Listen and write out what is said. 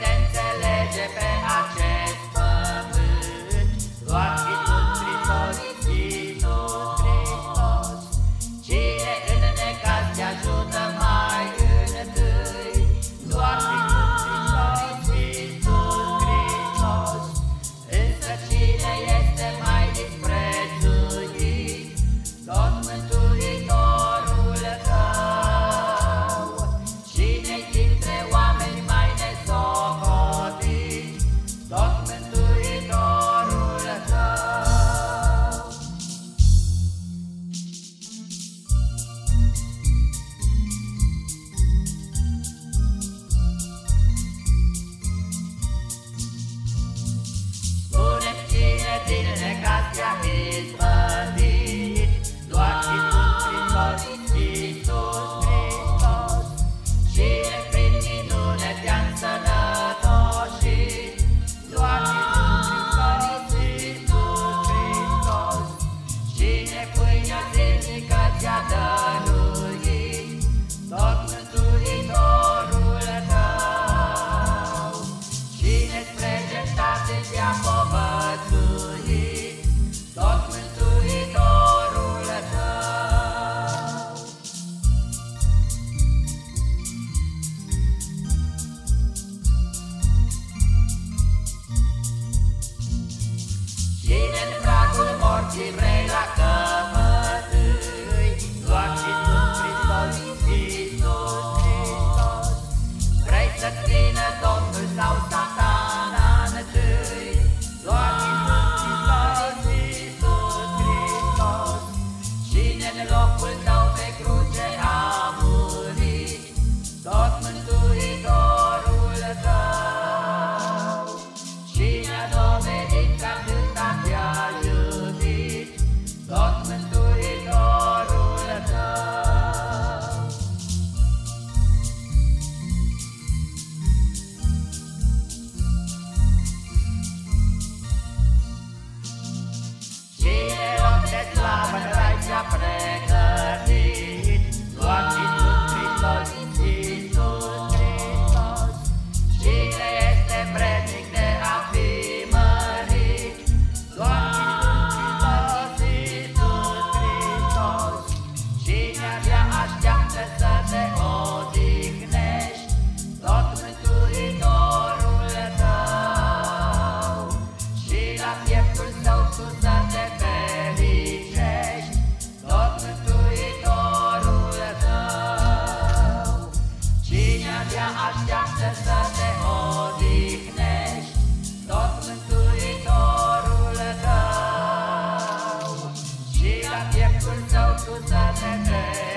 te înțelege pe acest așteaptă să te odihnești, tot Mântuitorul tău. Și la pieptul său tu să te fericești, tot Mântuitorul tău. Cine abia așteaptă să te odihnești, tot Mântuitorul tău. Și la pieptul său te fericești,